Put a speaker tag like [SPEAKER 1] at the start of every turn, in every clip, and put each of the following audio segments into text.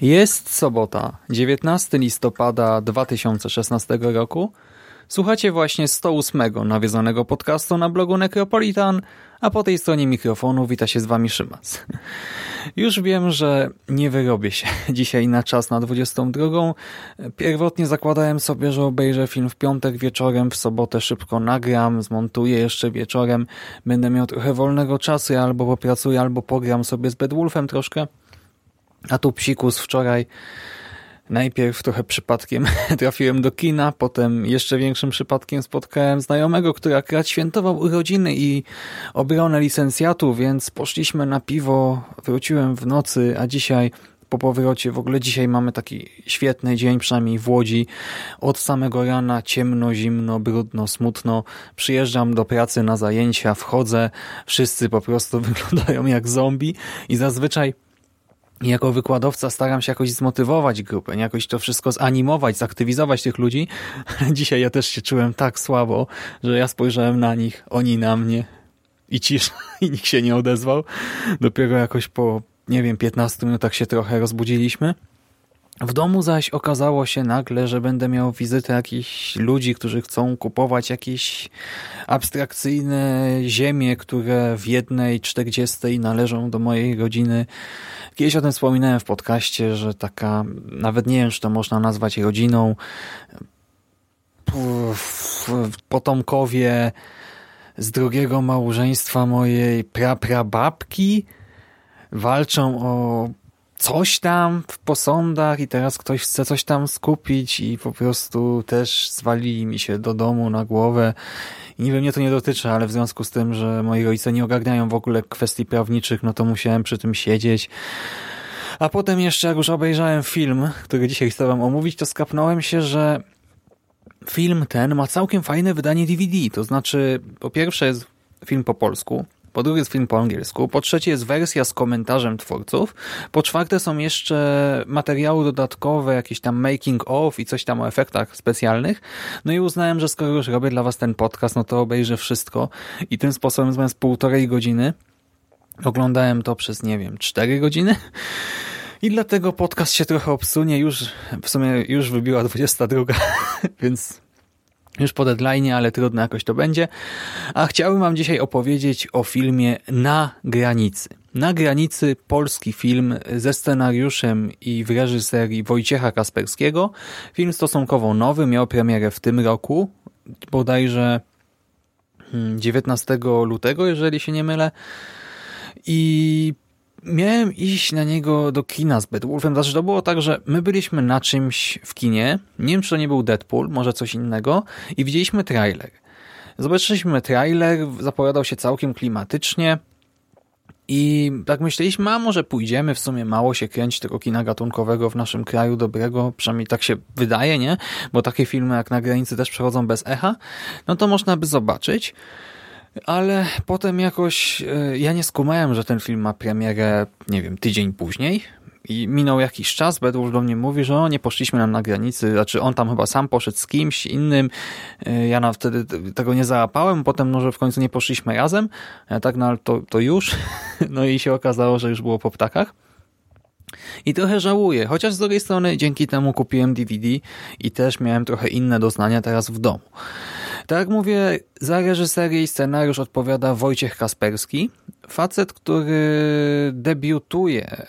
[SPEAKER 1] Jest sobota, 19 listopada 2016 roku. Słuchacie właśnie 108 nawiedzonego podcastu na blogu Necropolitan, a po tej stronie mikrofonu wita się z wami Szymas. Już wiem, że nie wyrobię się dzisiaj na czas na 22. Pierwotnie zakładałem sobie, że obejrzę film w piątek wieczorem, w sobotę szybko nagram, zmontuję jeszcze wieczorem, będę miał trochę wolnego czasu, albo popracuję, albo pogram sobie z Bedwulfem troszkę. A tu psikus wczoraj najpierw trochę przypadkiem trafiłem do kina, potem jeszcze większym przypadkiem spotkałem znajomego, który akurat świętował urodziny i obronę licencjatu, więc poszliśmy na piwo, wróciłem w nocy, a dzisiaj po powrocie, w ogóle dzisiaj mamy taki świetny dzień, przynajmniej w Łodzi. Od samego rana ciemno, zimno, brudno, smutno. Przyjeżdżam do pracy na zajęcia, wchodzę, wszyscy po prostu wyglądają jak zombie i zazwyczaj jako wykładowca staram się jakoś zmotywować grupę, jakoś to wszystko zanimować, zaktywizować tych ludzi. Dzisiaj ja też się czułem tak słabo, że ja spojrzałem na nich, oni na mnie i cisza i nikt się nie odezwał. Dopiero jakoś po, nie wiem, 15 minutach się trochę rozbudziliśmy. W domu zaś okazało się nagle, że będę miał wizytę jakichś ludzi, którzy chcą kupować jakieś abstrakcyjne ziemie, które w jednej czterdziestej należą do mojej rodziny. Kiedyś o tym wspominałem w podcaście, że taka, nawet nie wiem, czy to można nazwać rodziną, potomkowie z drugiego małżeństwa mojej praprababki walczą o coś tam w posądach i teraz ktoś chce coś tam skupić i po prostu też zwalili mi się do domu na głowę. I niby mnie to nie dotyczy, ale w związku z tym, że moi rodzice nie ogarniają w ogóle kwestii prawniczych, no to musiałem przy tym siedzieć. A potem jeszcze, jak już obejrzałem film, który dzisiaj chcę wam omówić, to skapnąłem się, że film ten ma całkiem fajne wydanie DVD. To znaczy, po pierwsze jest film po polsku, po drugie jest film po angielsku, po trzecie jest wersja z komentarzem twórców, po czwarte są jeszcze materiały dodatkowe, jakieś tam making of i coś tam o efektach specjalnych. No i uznałem, że skoro już robię dla was ten podcast, no to obejrzę wszystko i tym sposobem zamiast półtorej godziny oglądałem to przez, nie wiem, cztery godziny i dlatego podcast się trochę obsunie, już w sumie już wybiła 22, więc już po deadline, ale trudno jakoś to będzie. A chciałbym wam dzisiaj opowiedzieć o filmie Na granicy. Na granicy polski film ze scenariuszem i w reżyserii Wojciecha Kasperskiego. Film stosunkowo nowy, miał premierę w tym roku, bodajże 19 hmm, lutego, jeżeli się nie mylę. I miałem iść na niego do kina z Bedwulfem. Znaczy to było tak, że my byliśmy na czymś w kinie. Nie wiem, czy to nie był Deadpool, może coś innego. I widzieliśmy trailer. Zobaczyliśmy trailer, zapowiadał się całkiem klimatycznie. I tak myśleliśmy, a może pójdziemy, w sumie mało się kręci tego kina gatunkowego w naszym kraju dobrego, przynajmniej tak się wydaje, nie? Bo takie filmy jak na granicy też przechodzą bez echa, no to można by zobaczyć ale potem jakoś e, ja nie skumałem, że ten film ma premierę, nie wiem, tydzień później. I minął jakiś czas, Bedwulf do mnie mówi, że o, nie poszliśmy nam na granicy, znaczy on tam chyba sam poszedł z kimś innym, e, ja na wtedy tego nie załapałem, potem może w końcu nie poszliśmy razem, ja tak, no ale to, to już, no i się okazało, że już było po ptakach. I trochę żałuję, chociaż z drugiej strony dzięki temu kupiłem DVD i też miałem trochę inne doznania teraz w domu. Tak mówię, za reżyserię i scenariusz odpowiada Wojciech Kasperski, facet, który debiutuje e,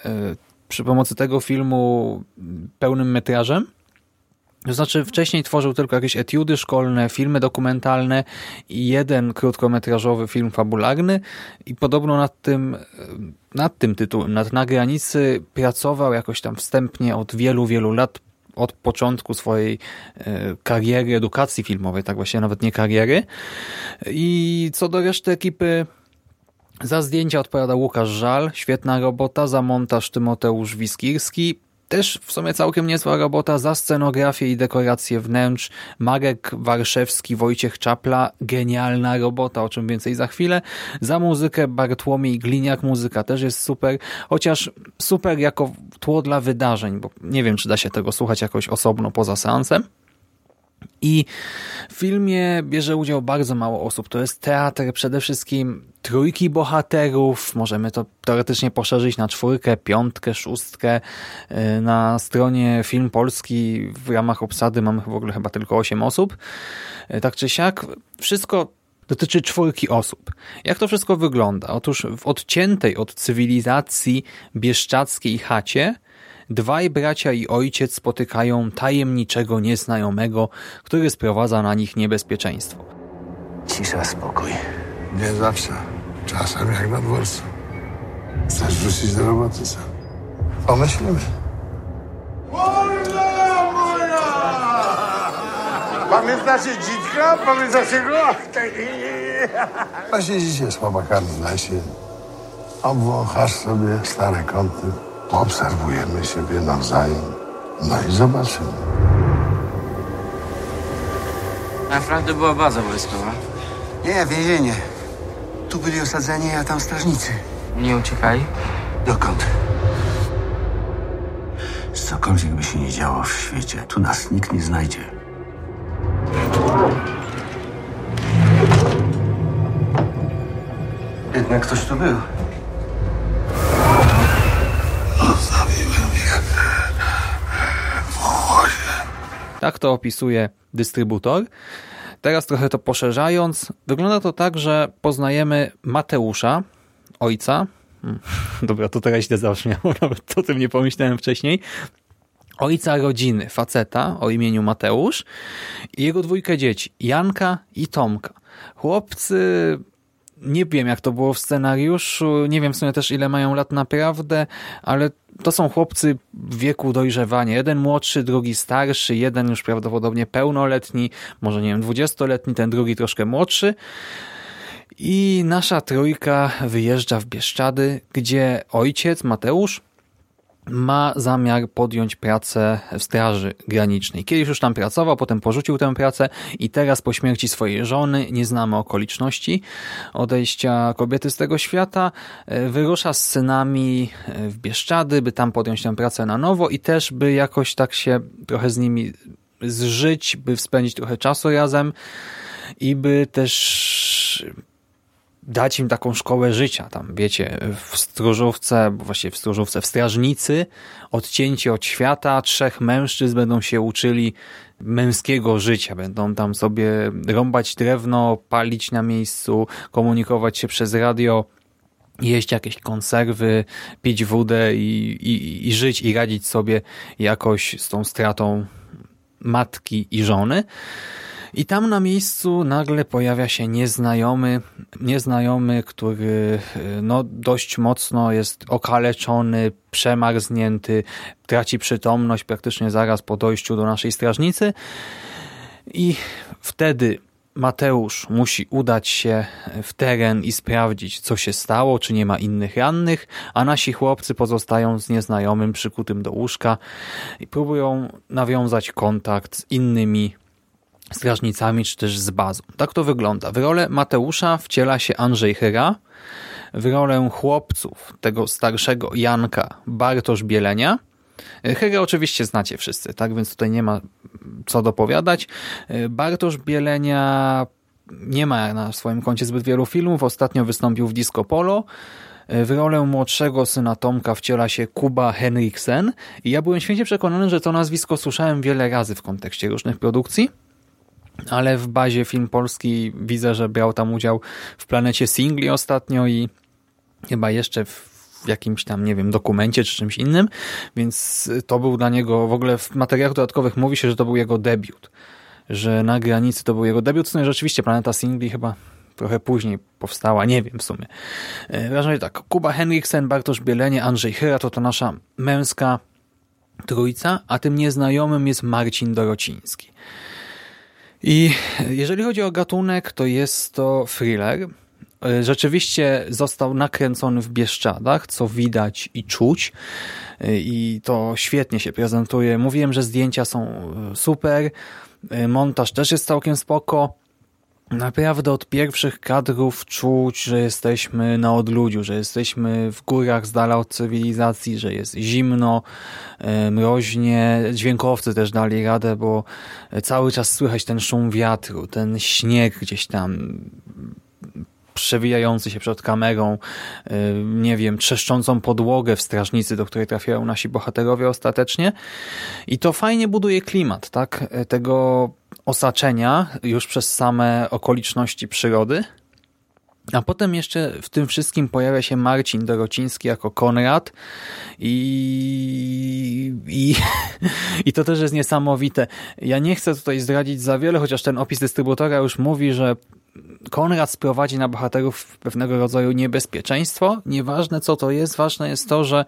[SPEAKER 1] przy pomocy tego filmu pełnym metrażem. To znaczy wcześniej tworzył tylko jakieś etiudy szkolne, filmy dokumentalne i jeden krótkometrażowy film fabularny. I podobno nad tym, nad tym tytułem, nad Na granicy pracował jakoś tam wstępnie od wielu, wielu lat od początku swojej e, kariery, edukacji filmowej, tak właśnie nawet nie kariery. I co do reszty ekipy, za zdjęcia odpowiada Łukasz Żal, świetna robota, za montaż Tymoteusz Wiskirski, też w sumie całkiem niezła robota za scenografię i dekorację wnętrz. Marek Warszewski, Wojciech Czapla, genialna robota, o czym więcej za chwilę. Za muzykę Bartłomiej Gliniak, muzyka też jest super, chociaż super jako tło dla wydarzeń, bo nie wiem, czy da się tego słuchać jakoś osobno poza seansem. I w filmie bierze udział bardzo mało osób. To jest teatr przede wszystkim trójki bohaterów. Możemy to teoretycznie poszerzyć na czwórkę, piątkę, szóstkę. Y, na stronie Film Polski w ramach obsady mamy w ogóle chyba tylko osiem osób. Y, tak czy siak, wszystko dotyczy czwórki osób. Jak to wszystko wygląda? Otóż w odciętej od cywilizacji bieszczackiej chacie dwaj bracia i ojciec spotykają tajemniczego nieznajomego, który sprowadza na nich niebezpieczeństwo.
[SPEAKER 2] Cisza, spokój.
[SPEAKER 3] Nie zawsze. Czasem jak na dworcu. Chcesz wrócić do roboty, co? Pomyślimy.
[SPEAKER 4] Wolna moja! Pamiętacie dzitka? Pamiętacie go?
[SPEAKER 3] Właśnie dzisiaj z chłopakami w lesie. Obwąchasz sobie stare kąty. Obserwujemy siebie nawzajem. No i zobaczymy.
[SPEAKER 2] Naprawdę była baza wojskowa.
[SPEAKER 5] Nie, więzienie. Tu byli osadzeni, a tam strażnicy.
[SPEAKER 2] Nie uciekali?
[SPEAKER 5] Dokąd? Cokolwiek by się nie działo w świecie, tu nas nikt nie znajdzie. Jednak ktoś tu był.
[SPEAKER 1] Tak to opisuje dystrybutor. Teraz trochę to poszerzając, wygląda to tak, że poznajemy Mateusza, ojca. Hmm, Dobra, to teraz źle zabrzmiało, nawet o tym nie pomyślałem wcześniej. Ojca rodziny, faceta o imieniu Mateusz i jego dwójkę dzieci, Janka i Tomka. Chłopcy nie wiem, jak to było w scenariuszu, nie wiem w sumie też, ile mają lat naprawdę, ale to są chłopcy w wieku dojrzewania. Jeden młodszy, drugi starszy, jeden już prawdopodobnie pełnoletni, może nie wiem, dwudziestoletni, ten drugi troszkę młodszy. I nasza trójka wyjeżdża w Bieszczady, gdzie ojciec, Mateusz, ma zamiar podjąć pracę w Straży Granicznej. Kiedyś już tam pracował, potem porzucił tę pracę i teraz po śmierci swojej żony, nie znamy okoliczności odejścia kobiety z tego świata, e, wyrusza z synami e, w Bieszczady, by tam podjąć tę pracę na nowo i też by jakoś tak się trochę z nimi zżyć, by spędzić trochę czasu razem i by też dać im taką szkołę życia. Tam, wiecie, w stróżówce, bo właściwie w stróżówce, w strażnicy, odcięci od świata, trzech mężczyzn będą się uczyli męskiego życia. Będą tam sobie rąbać drewno, palić na miejscu, komunikować się przez radio, jeść jakieś konserwy, pić wódę i, i, i żyć i radzić sobie jakoś z tą stratą matki i żony. I tam na miejscu nagle pojawia się nieznajomy, nieznajomy, który no, dość mocno jest okaleczony, przemarznięty, traci przytomność praktycznie zaraz po dojściu do naszej strażnicy. I wtedy Mateusz musi udać się w teren i sprawdzić, co się stało, czy nie ma innych rannych, a nasi chłopcy pozostają z nieznajomym przykutym do łóżka i próbują nawiązać kontakt z innymi strażnicami, czy też z bazą. Tak to wygląda. W rolę Mateusza wciela się Andrzej Hyra, w rolę chłopców, tego starszego Janka, Bartosz Bielenia. Hyra oczywiście znacie wszyscy, tak więc tutaj nie ma co dopowiadać. Bartosz Bielenia nie ma na swoim koncie zbyt wielu filmów. Ostatnio wystąpił w Disco Polo. W rolę młodszego syna Tomka wciela się Kuba Henriksen i ja byłem święcie przekonany, że to nazwisko słyszałem wiele razy w kontekście różnych produkcji ale w bazie Film Polski widzę, że brał tam udział w planecie singli ostatnio i chyba jeszcze w jakimś tam, nie wiem, dokumencie czy czymś innym, więc to był dla niego, w ogóle w materiałach dodatkowych mówi się, że to był jego debiut, że na granicy to był jego debiut, no i rzeczywiście Planeta Singli chyba trochę później powstała, nie wiem w sumie. W każdym razie tak, Kuba Henriksen, Bartosz Bielenie, Andrzej Hyra to to nasza męska trójca, a tym nieznajomym jest Marcin Dorociński. I jeżeli chodzi o gatunek, to jest to thriller. Rzeczywiście został nakręcony w Bieszczadach, co widać i czuć. I to świetnie się prezentuje. Mówiłem, że zdjęcia są super. Montaż też jest całkiem spoko. Naprawdę od pierwszych kadrów czuć, że jesteśmy na odludziu, że jesteśmy w górach z dala od cywilizacji, że jest zimno, e, mroźnie. Dźwiękowcy też dali radę, bo cały czas słychać ten szum wiatru, ten śnieg gdzieś tam przewijający się przed kamerą, e, nie wiem, trzeszczącą podłogę w strażnicy, do której trafiają nasi bohaterowie ostatecznie. I to fajnie buduje klimat, tak? E, tego osaczenia już przez same okoliczności przyrody. A potem jeszcze w tym wszystkim pojawia się Marcin Dorociński jako Konrad i, i, i to też jest niesamowite. Ja nie chcę tutaj zdradzić za wiele, chociaż ten opis dystrybutora już mówi, że Konrad sprowadzi na bohaterów pewnego rodzaju niebezpieczeństwo. Nieważne co to jest, ważne jest to, że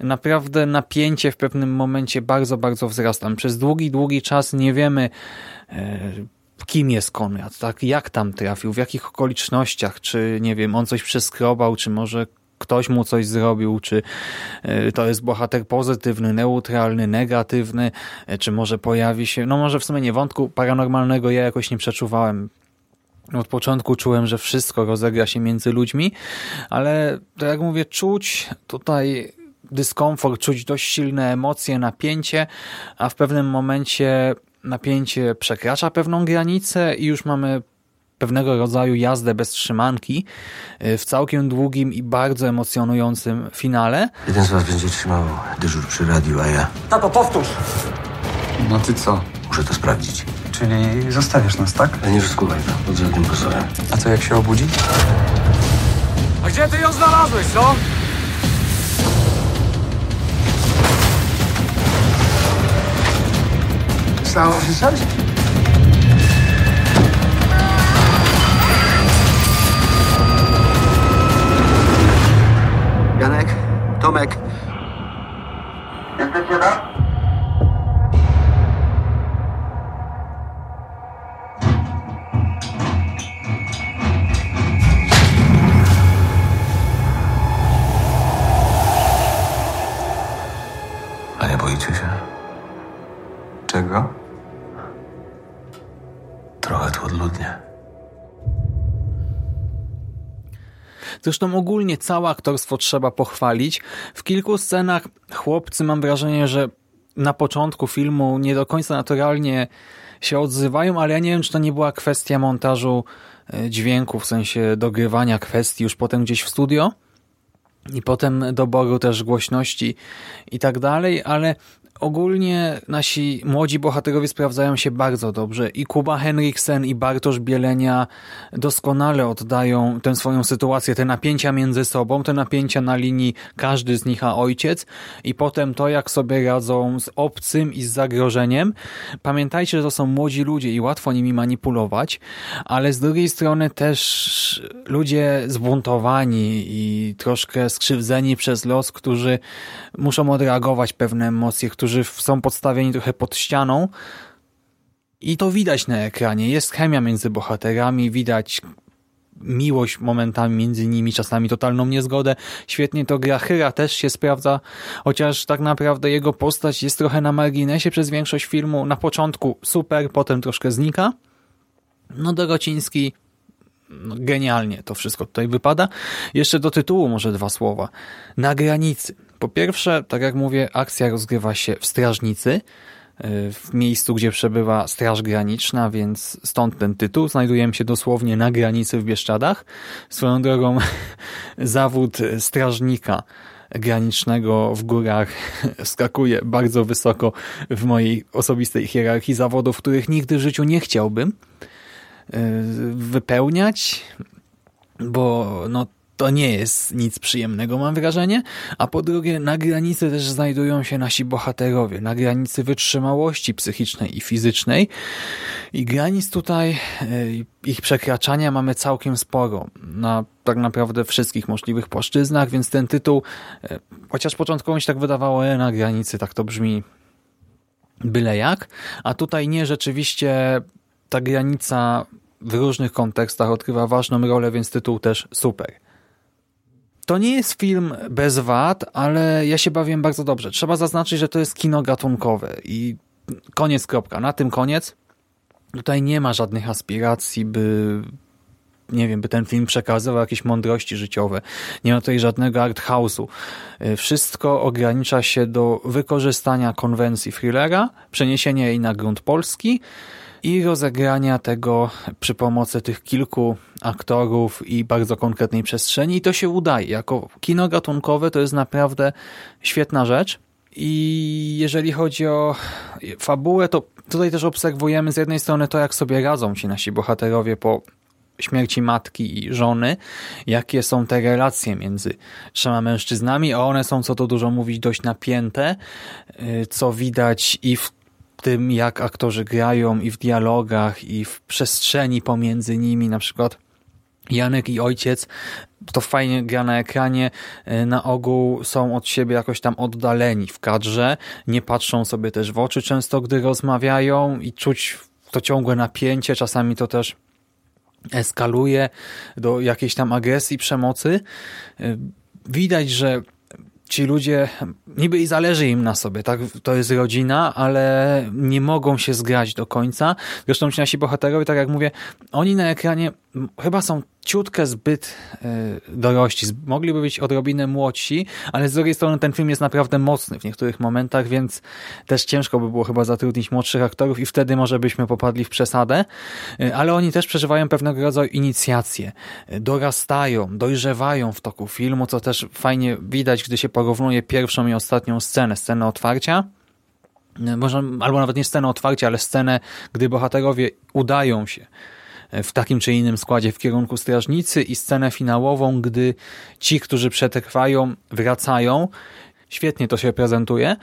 [SPEAKER 1] naprawdę napięcie w pewnym momencie bardzo, bardzo wzrasta. Przez długi, długi czas nie wiemy e, kim jest Konrad, tak? jak tam trafił, w jakich okolicznościach, czy nie wiem, on coś przeskrobał, czy może ktoś mu coś zrobił, czy e, to jest bohater pozytywny, neutralny, negatywny, e, czy może pojawi się, no może w sumie nie wątku paranormalnego ja jakoś nie przeczuwałem. Od początku czułem, że wszystko rozegra się między ludźmi, ale tak jak mówię, czuć tutaj dyskomfort, czuć dość silne emocje, napięcie, a w pewnym momencie napięcie przekracza pewną granicę i już mamy pewnego rodzaju jazdę bez trzymanki y, w całkiem długim i bardzo emocjonującym finale.
[SPEAKER 5] Jeden z was będzie trzymał dyżur przy radiu, a ja
[SPEAKER 4] Tato, powtórz!
[SPEAKER 2] No ty co?
[SPEAKER 5] muszę to sprawdzić.
[SPEAKER 6] Czyli zostawiasz nas, tak?
[SPEAKER 5] Ale nie rozkuwaj to, pod żadnym pozorem.
[SPEAKER 2] A co jak się obudzi?
[SPEAKER 4] A gdzie ty ją znalazłeś, co?
[SPEAKER 5] Stało się coś? Janek, Tomek.
[SPEAKER 4] Jesteście tam?
[SPEAKER 1] Zresztą ogólnie całe aktorstwo trzeba pochwalić. W kilku scenach chłopcy mam wrażenie, że na początku filmu nie do końca naturalnie się odzywają, ale ja nie wiem, czy to nie była kwestia montażu e, dźwięku, w sensie dogrywania kwestii już potem gdzieś w studio i potem doboru też głośności i tak dalej, ale ogólnie nasi młodzi bohaterowie sprawdzają się bardzo dobrze i Kuba Henriksen i Bartosz Bielenia doskonale oddają tę swoją sytuację, te napięcia między sobą, te napięcia na linii każdy z nich a ojciec i potem to, jak sobie radzą z obcym i z zagrożeniem. Pamiętajcie, że to są młodzi ludzie i łatwo nimi manipulować, ale z drugiej strony też ludzie zbuntowani i troszkę skrzywdzeni przez los, którzy muszą odreagować pewne emocje, którzy są podstawieni trochę pod ścianą i to widać na ekranie. Jest chemia między bohaterami, widać miłość momentami między nimi, czasami totalną niezgodę. Świetnie to gra. Hyra też się sprawdza, chociaż tak naprawdę jego postać jest trochę na marginesie przez większość filmu. Na początku super, potem troszkę znika. No Dorociński no, genialnie to wszystko tutaj wypada. Jeszcze do tytułu może dwa słowa. Na granicy. Po pierwsze, tak jak mówię, akcja rozgrywa się w strażnicy, w miejscu, gdzie przebywa Straż Graniczna, więc stąd ten tytuł. Znajdujemy się dosłownie na granicy w Bieszczadach. Swoją drogą zawód strażnika granicznego w górach skakuje bardzo wysoko w mojej osobistej hierarchii zawodów, których nigdy w życiu nie chciałbym wypełniać, bo no to nie jest nic przyjemnego, mam wrażenie. A po drugie, na granicy też znajdują się nasi bohaterowie, na granicy wytrzymałości psychicznej i fizycznej. I granic tutaj, e, ich przekraczania mamy całkiem sporo. Na tak naprawdę wszystkich możliwych płaszczyznach, więc ten tytuł, e, chociaż początkowo mi się tak wydawało, e, na granicy, tak to brzmi byle jak, a tutaj nie, rzeczywiście ta granica w różnych kontekstach odgrywa ważną rolę, więc tytuł też super. To nie jest film bez wad, ale ja się bawiłem bardzo dobrze. Trzeba zaznaczyć, że to jest kino gatunkowe i koniec, kropka. Na tym koniec. Tutaj nie ma żadnych aspiracji, by nie wiem, by ten film przekazywał jakieś mądrości życiowe. Nie ma tutaj żadnego art house'u. Wszystko ogranicza się do wykorzystania konwencji thrillera, przeniesienia jej na grunt polski i rozegrania tego przy pomocy tych kilku aktorów i bardzo konkretnej przestrzeni i to się udaje. Jako kino gatunkowe to jest naprawdę świetna rzecz. I jeżeli chodzi o fabułę, to tutaj też obserwujemy z jednej strony to, jak sobie radzą ci nasi bohaterowie po śmierci matki i żony, jakie są te relacje między trzema mężczyznami, a one są, co to dużo mówić, dość napięte, y, co widać i w tym, jak aktorzy grają i w dialogach, i w przestrzeni pomiędzy nimi, na przykład Janek i ojciec to fajnie gra na ekranie, e, na ogół są od siebie jakoś tam oddaleni w kadrze, nie patrzą sobie też w oczy często, gdy rozmawiają i czuć to ciągłe napięcie, czasami to też eskaluje do jakiejś tam agresji, przemocy. E, widać, że ci ludzie, niby i zależy im na sobie, tak? To jest rodzina, ale nie mogą się zgrać do końca. Zresztą ci nasi bohaterowie, tak jak mówię, oni na ekranie chyba są ciutkę zbyt e, dorości. Mogliby być odrobinę młodsi, ale z drugiej strony ten film jest naprawdę mocny w niektórych momentach, więc też ciężko by było chyba zatrudnić młodszych aktorów i wtedy może byśmy popadli w przesadę. E, ale oni też przeżywają pewnego rodzaju inicjacje. E, dorastają, dojrzewają w toku filmu, co też fajnie widać, gdy się porównuje pierwszą i ostatnią scenę, scenę otwarcia może, albo nawet nie scenę otwarcia, ale scenę, gdy bohaterowie udają się w takim czy innym składzie w kierunku strażnicy i scenę finałową, gdy ci, którzy przetrwają, wracają Świetnie to się prezentuje.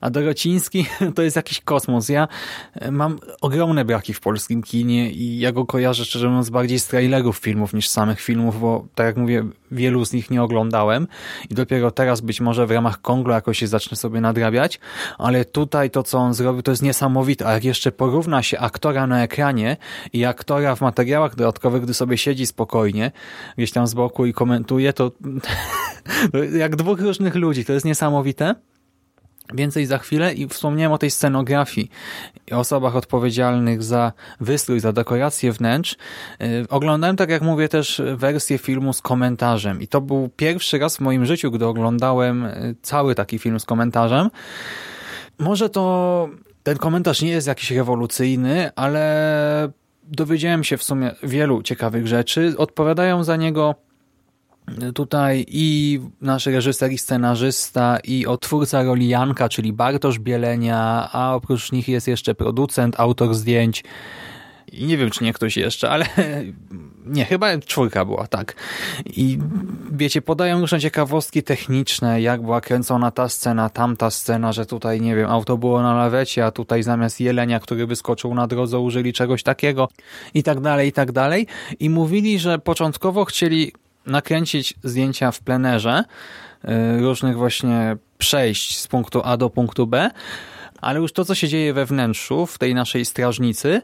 [SPEAKER 1] A Dorociński to jest jakiś kosmos. Ja e, mam ogromne braki w polskim kinie i ja go kojarzę szczerze mówiąc bardziej z trailerów filmów niż samych filmów, bo tak jak mówię, wielu z nich nie oglądałem i dopiero teraz być może w ramach Konglo jakoś się zacznę sobie nadrabiać, ale tutaj to, co on zrobił, to jest niesamowite. A jak jeszcze porówna się aktora na ekranie i aktora w materiałach dodatkowych, gdy sobie siedzi spokojnie gdzieś tam z boku i komentuje, to jak dwóch różnych ludzi. To jest niesamowite. Więcej za chwilę i wspomniałem o tej scenografii i osobach odpowiedzialnych za wystrój, za dekorację wnętrz. Y, oglądałem, tak jak mówię, też wersję filmu z komentarzem i to był pierwszy raz w moim życiu, gdy oglądałem y, cały taki film z komentarzem. Może to ten komentarz nie jest jakiś rewolucyjny, ale dowiedziałem się w sumie wielu ciekawych rzeczy. Odpowiadają za niego Tutaj i nasz reżyser i scenarzysta i otwórca roli Janka, czyli Bartosz Bielenia, a oprócz nich jest jeszcze producent, autor zdjęć i nie wiem, czy nie ktoś jeszcze, ale nie, chyba czwórka była, tak. I wiecie, podają różne ciekawostki techniczne, jak była kręcona ta scena, tamta scena, że tutaj, nie wiem, auto było na lawecie, a tutaj zamiast jelenia, który wyskoczył na drodze, użyli czegoś takiego i tak dalej, i tak dalej. I mówili, że początkowo chcieli nakręcić zdjęcia w plenerze y, różnych właśnie przejść z punktu A do punktu B, ale już to, co się dzieje we wnętrzu, w tej naszej strażnicy,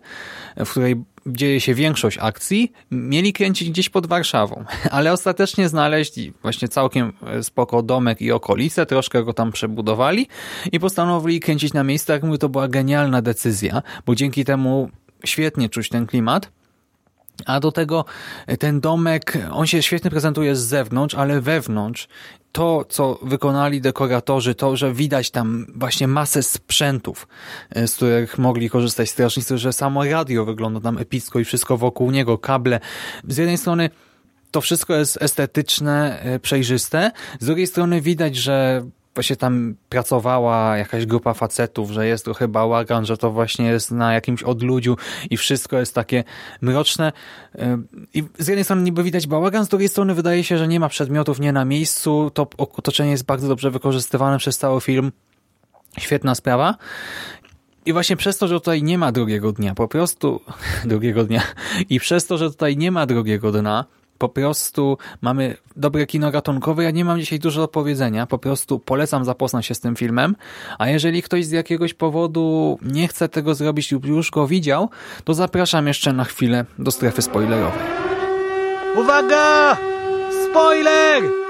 [SPEAKER 1] w której dzieje się większość akcji, mieli kręcić gdzieś pod Warszawą, ale ostatecznie znaleźli właśnie całkiem spoko domek i okolice, troszkę go tam przebudowali i postanowili kręcić na miejscu. Jak mówię, to była genialna decyzja, bo dzięki temu świetnie czuć ten klimat. A do tego ten domek, on się świetnie prezentuje z zewnątrz, ale wewnątrz to, co wykonali dekoratorzy, to, że widać tam właśnie masę sprzętów, e, z których mogli korzystać strażnicy, że samo radio wygląda tam epicko i wszystko wokół niego, kable. Z jednej strony to wszystko jest estetyczne, e, przejrzyste, z drugiej strony widać, że właśnie tam pracowała jakaś grupa facetów, że jest trochę bałagan, że to właśnie jest na jakimś odludziu i wszystko jest takie mroczne. I z jednej strony niby widać bałagan, z drugiej strony wydaje się, że nie ma przedmiotów nie na miejscu, to otoczenie jest bardzo dobrze wykorzystywane przez cały film. Świetna sprawa. I właśnie przez to, że tutaj nie ma drugiego dnia, po prostu drugiego dnia i przez to, że tutaj nie ma drugiego dna, po prostu mamy dobre kino gatunkowe. Ja nie mam dzisiaj dużo do powiedzenia. Po prostu polecam zapoznać się z tym filmem. A jeżeli ktoś z jakiegoś powodu nie chce tego zrobić lub już go widział, to zapraszam jeszcze na chwilę do strefy spoilerowej.
[SPEAKER 4] Uwaga! Spoiler!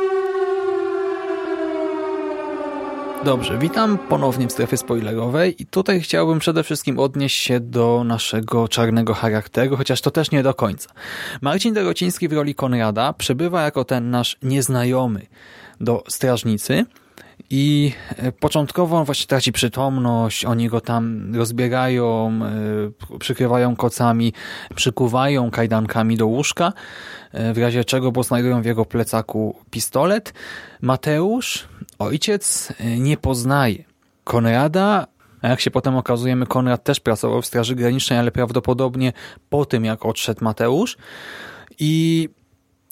[SPEAKER 1] Dobrze, witam ponownie w strefie spoilerowej i tutaj chciałbym przede wszystkim odnieść się do naszego czarnego charakteru, chociaż to też nie do końca. Marcin Dorociński w roli Konrada przebywa jako ten nasz nieznajomy do strażnicy i e, początkowo on właśnie traci przytomność, oni go tam rozbiegają, e, przykrywają kocami, przykuwają kajdankami do łóżka, e, w razie czego, bo znajdują w jego plecaku pistolet. Mateusz, ojciec, nie poznaje Konrada, a jak się potem okazujemy, Konrad też pracował w Straży Granicznej, ale prawdopodobnie po tym, jak odszedł Mateusz. I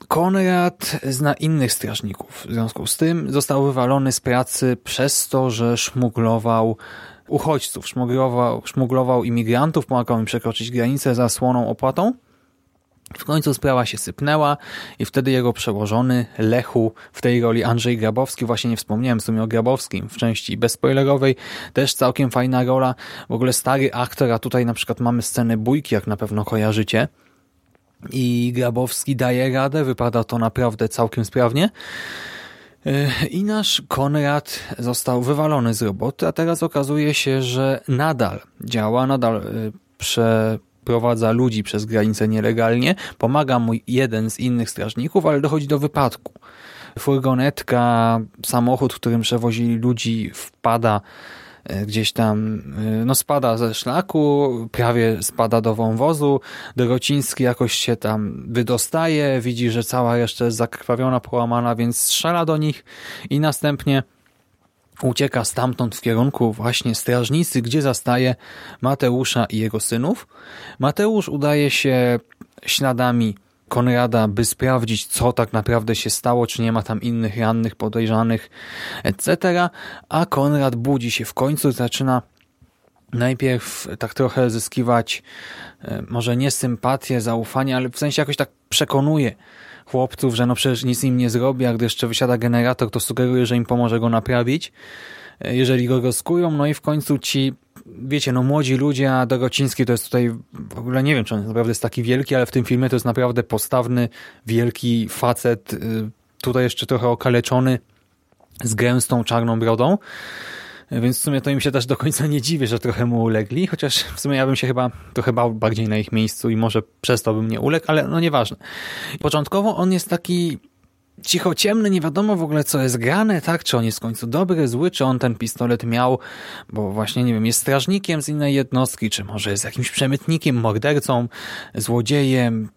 [SPEAKER 1] Konrad zna innych strażników. W związku z tym został wywalony z pracy przez to, że szmuglował uchodźców, szmuglował, szmuglował imigrantów, pomagał im przekroczyć granicę za słoną opłatą. W końcu sprawa się sypnęła i wtedy jego przełożony Lechu, w tej roli Andrzej Grabowski, właśnie nie wspomniałem w sumie o Grabowskim w części bezspoilerowej, też całkiem fajna rola, w ogóle stary aktor, a tutaj na przykład mamy scenę bójki, jak na pewno kojarzycie i Grabowski daje radę, wypada to naprawdę całkiem sprawnie. E, I nasz Konrad został wywalony z roboty, a teraz okazuje się, że nadal działa, nadal e, przeprowadza ludzi przez granicę nielegalnie. Pomaga mu jeden z innych strażników, ale dochodzi do wypadku. Furgonetka, samochód, którym przewozili ludzi, wpada gdzieś tam e, no spada ze szlaku, prawie spada do wąwozu. Dorociński jakoś się tam wydostaje, widzi, że cała jeszcze jest zakrwawiona, połamana, więc strzela do nich i następnie ucieka stamtąd w kierunku właśnie strażnicy, gdzie zastaje Mateusza i jego synów. Mateusz udaje się śladami Konrada, by sprawdzić, co tak naprawdę się stało, czy nie ma tam innych rannych, podejrzanych, etc. A Konrad budzi się w końcu, zaczyna najpierw tak trochę zyskiwać e, może nie sympatię, zaufanie, ale w sensie jakoś tak przekonuje chłopców, że no przecież nic im nie zrobi, a gdy jeszcze wysiada generator, to sugeruje, że im pomoże go naprawić, e, jeżeli go rozkują, no i w końcu ci wiecie, no młodzi ludzie, a Dorociński to jest tutaj, w ogóle nie wiem, czy on naprawdę jest taki wielki, ale w tym filmie to jest naprawdę postawny, wielki facet, y, tutaj jeszcze trochę okaleczony, z gęstą, czarną brodą. Więc w sumie to im się też do końca nie dziwię, że trochę mu ulegli, chociaż w sumie ja bym się chyba trochę bał bardziej na ich miejscu i może przez to bym nie uległ, ale no nieważne. Początkowo on jest taki cicho ciemny, nie wiadomo w ogóle co jest grane, tak? Czy on jest w końcu dobry, zły, czy on ten pistolet miał, bo właśnie, nie wiem, jest strażnikiem z innej jednostki, czy może jest jakimś przemytnikiem, mordercą, złodziejem,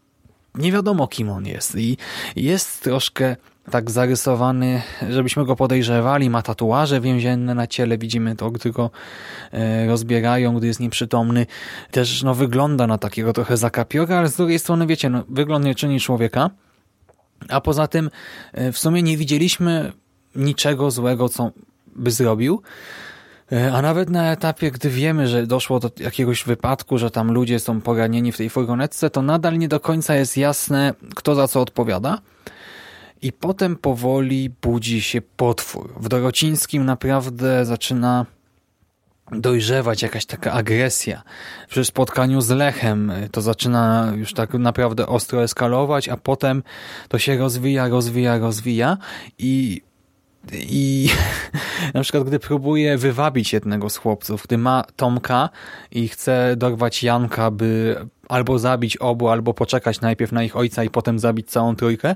[SPEAKER 1] nie wiadomo kim on jest i jest troszkę tak zarysowany, żebyśmy go podejrzewali, ma tatuaże więzienne na ciele, widzimy to, gdy go e, rozbierają, gdy jest nieprzytomny. Też no, wygląda na takiego trochę zakapiora, ale z drugiej strony, wiecie, no, wygląd nie czyni człowieka. A poza tym e, w sumie nie widzieliśmy niczego złego, co by zrobił. E, a nawet na etapie, gdy wiemy, że doszło do jakiegoś wypadku, że tam ludzie są poranieni w tej furgonetce, to nadal nie do końca jest jasne, kto za co odpowiada. I potem powoli budzi się potwór. W Dorocińskim naprawdę zaczyna dojrzewać jakaś taka agresja. Przy spotkaniu z Lechem to zaczyna już tak naprawdę ostro eskalować, a potem to się rozwija, rozwija, rozwija i i na przykład gdy próbuje wywabić jednego z chłopców, gdy ma Tomka i chce dorwać Janka, by albo zabić obu, albo poczekać najpierw na ich ojca i potem zabić całą trójkę,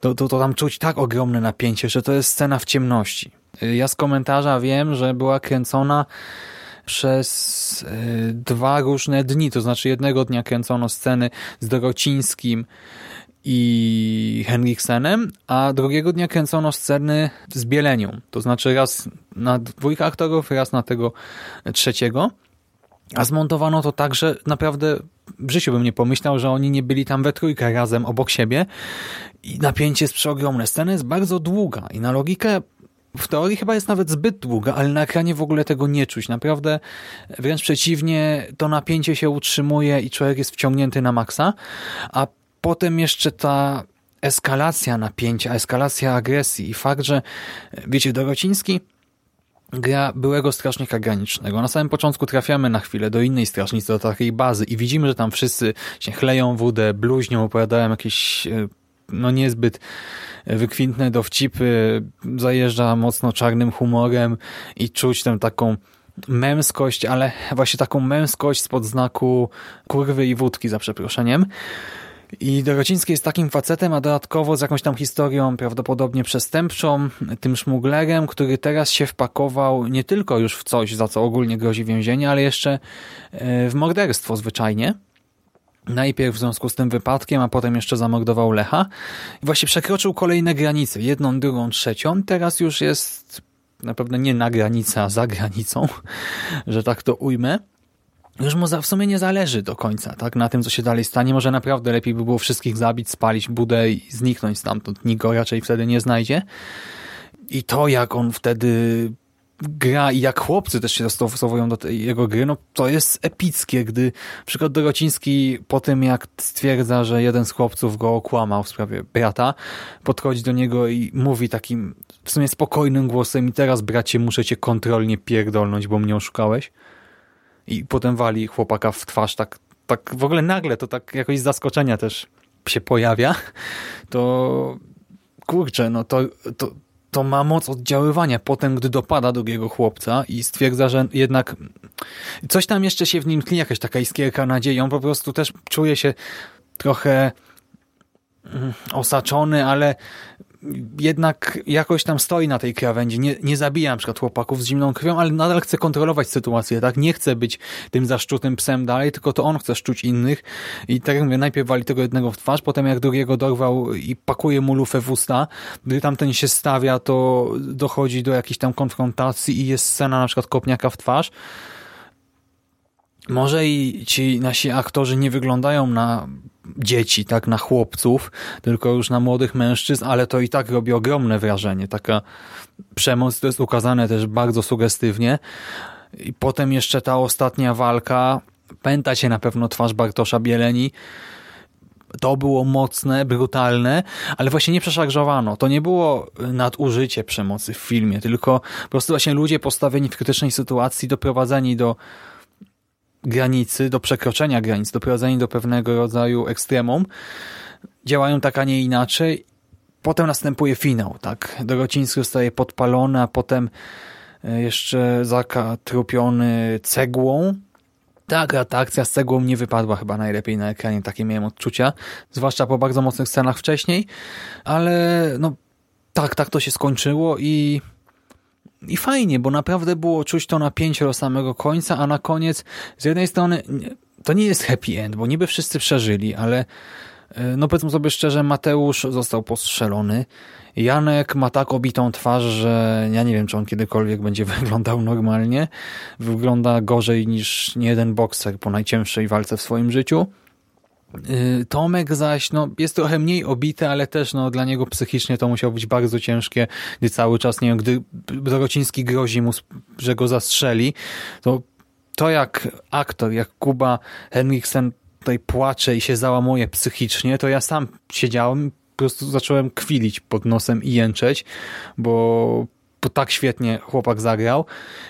[SPEAKER 1] to, to, to tam czuć tak ogromne napięcie, że to jest scena w ciemności. Ja z komentarza wiem, że była kręcona przez y, dwa różne dni, to znaczy jednego dnia kręcono sceny z Dorocińskim i Henriksenem, a drugiego dnia kręcono sceny z Bielenią. To znaczy raz na dwójkę aktorów, raz na tego trzeciego. A zmontowano to tak, że naprawdę w życiu bym nie pomyślał, że oni nie byli tam we trójkę razem obok siebie i napięcie jest przeogromne. Scena jest bardzo długa i na logikę w teorii chyba jest nawet zbyt długa, ale na ekranie w ogóle tego nie czuć. Naprawdę wręcz przeciwnie, to napięcie się utrzymuje i człowiek jest wciągnięty na maksa, a potem jeszcze ta eskalacja napięcia, eskalacja agresji i fakt, że wiecie, Dorociński gra byłego strażnika granicznego. Na samym początku trafiamy na chwilę do innej strażnicy, do takiej bazy i widzimy, że tam wszyscy się chleją wódę, bluźnią, opowiadają jakieś e, no niezbyt wykwintne dowcipy, zajeżdża mocno czarnym humorem i czuć tę taką męskość, ale właśnie taką męskość spod znaku kurwy i wódki, za przeproszeniem. I Dorociński jest takim facetem, a dodatkowo z jakąś tam historią prawdopodobnie przestępczą, tym szmuglerem, który teraz się wpakował nie tylko już w coś, za co ogólnie grozi więzienie, ale jeszcze e, w morderstwo zwyczajnie. Najpierw w związku z tym wypadkiem, a potem jeszcze zamordował Lecha. I właśnie przekroczył kolejne granice, jedną, drugą, trzecią. Teraz już jest na pewno nie na granicy, a za granicą, że tak to ujmę już mu w sumie nie zależy do końca, tak, na tym, co się dalej stanie. Może naprawdę lepiej by było wszystkich zabić, spalić budę i zniknąć stamtąd. Nikt go raczej wtedy nie znajdzie. I to, jak on wtedy gra i jak chłopcy też się dostosowują do tej jego gry, no to jest epickie, gdy przykład Dorociński po tym jak stwierdza, że jeden z chłopców go okłamał w sprawie brata, podchodzi do niego i mówi takim w sumie spokojnym głosem i teraz bracie muszę cię kontrolnie pierdolnąć, bo mnie oszukałeś i potem wali chłopaka w twarz tak, tak w ogóle nagle, to tak jakoś z zaskoczenia też się pojawia, to kurczę, no to, to, to ma moc oddziaływania potem, gdy dopada drugiego chłopca i stwierdza, że jednak coś tam jeszcze się w nim tli, jakaś taka iskierka nadziei. On po prostu też czuje się trochę mm, osaczony, ale jednak jakoś tam stoi na tej krawędzi. Nie, nie zabija na przykład chłopaków z zimną krwią, ale nadal chce kontrolować sytuację, tak? Nie chce być tym zaszczutym psem dalej, tylko to on chce szczuć innych i tak jak mówię, najpierw wali tego jednego w twarz, potem jak drugiego dorwał i pakuje mu lufę w usta, gdy tamten się stawia, to dochodzi do jakiejś tam konfrontacji i jest scena na przykład kopniaka w twarz, może i ci nasi aktorzy nie wyglądają na dzieci, tak, na chłopców, tylko już na młodych mężczyzn, ale to i tak robi ogromne wrażenie. Taka przemoc to jest ukazane też bardzo sugestywnie. I potem jeszcze ta ostatnia walka, pęta się na pewno twarz Bartosza Bieleni, to było mocne, brutalne, ale właśnie nie przeszarżowano. To nie było nadużycie przemocy w filmie, tylko po prostu właśnie ludzie postawieni w krytycznej sytuacji, doprowadzeni do granicy, do przekroczenia granic, doprowadzeni do pewnego rodzaju ekstremum, działają tak, a nie inaczej. Potem następuje finał, tak? Dorociński zostaje podpalony, a potem e, jeszcze zakatrupiony cegłą. Tak, ta akcja z cegłą nie wypadła chyba najlepiej na ekranie, takie miałem odczucia, zwłaszcza po bardzo mocnych scenach wcześniej, ale no tak, tak to się skończyło i i fajnie, bo naprawdę było czuć to napięcie do samego końca, a na koniec z jednej strony to nie jest happy end, bo niby wszyscy przeżyli, ale e, no powiedzmy sobie szczerze, Mateusz został postrzelony. Janek ma tak obitą twarz, że ja nie wiem, czy on kiedykolwiek będzie wyglądał normalnie. Wygląda gorzej niż nie jeden bokser po najcięższej walce w swoim życiu. Y, Tomek zaś no, jest trochę mniej obity, ale też no, dla niego psychicznie to musiało być bardzo ciężkie, gdy cały czas, nie wiem, gdy Dorociński grozi mu, że go zastrzeli, to to jak aktor, jak Kuba Henriksen tutaj płacze i się załamuje psychicznie, to ja sam siedziałem, po prostu zacząłem kwilić pod nosem i jęczeć, bo, bo tak świetnie chłopak zagrał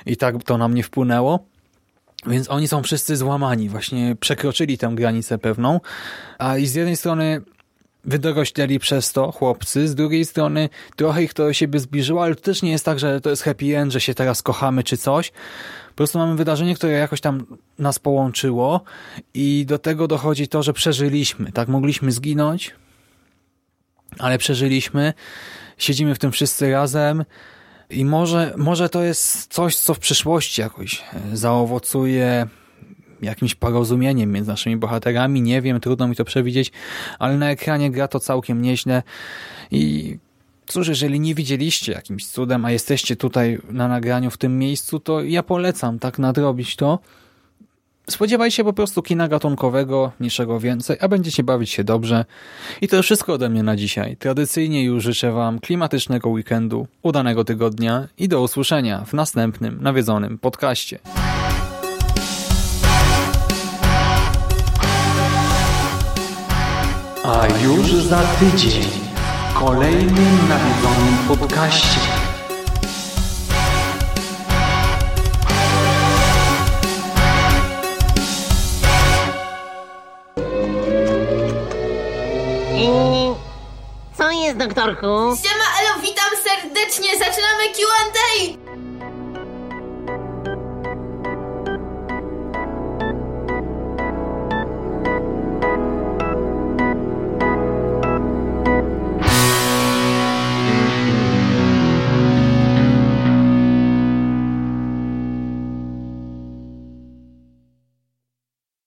[SPEAKER 1] i tak to na mnie wpłynęło. Więc oni są wszyscy złamani, właśnie przekroczyli tę granicę pewną, a i z jednej strony wydorośleli przez to chłopcy, z drugiej strony trochę ich to do siebie zbliżyło, ale to też nie jest tak, że to jest happy end, że się teraz kochamy czy coś. Po prostu mamy wydarzenie, które jakoś tam nas połączyło i do tego dochodzi to, że przeżyliśmy. Tak, mogliśmy zginąć, ale przeżyliśmy. Siedzimy w tym wszyscy razem i może, może to jest coś, co w przyszłości jakoś e, zaowocuje jakimś porozumieniem między naszymi bohaterami. Nie wiem, trudno mi to przewidzieć, ale na ekranie gra to całkiem nieźle i cóż, jeżeli nie widzieliście jakimś cudem, a jesteście tutaj na nagraniu w tym miejscu, to ja polecam tak nadrobić to. Spodziewaj się po prostu kina gatunkowego, niczego więcej, a będziecie bawić się dobrze. I to wszystko ode mnie na dzisiaj. Tradycyjnie już życzę Wam klimatycznego weekendu, udanego tygodnia i do usłyszenia w następnym nawiedzonym podcaście.
[SPEAKER 7] A już za tydzień w kolejnym nawiedzonym podcaście.
[SPEAKER 8] Doktorku?
[SPEAKER 9] Siema, Elo, witam serdecznie, zaczynamy Q&A!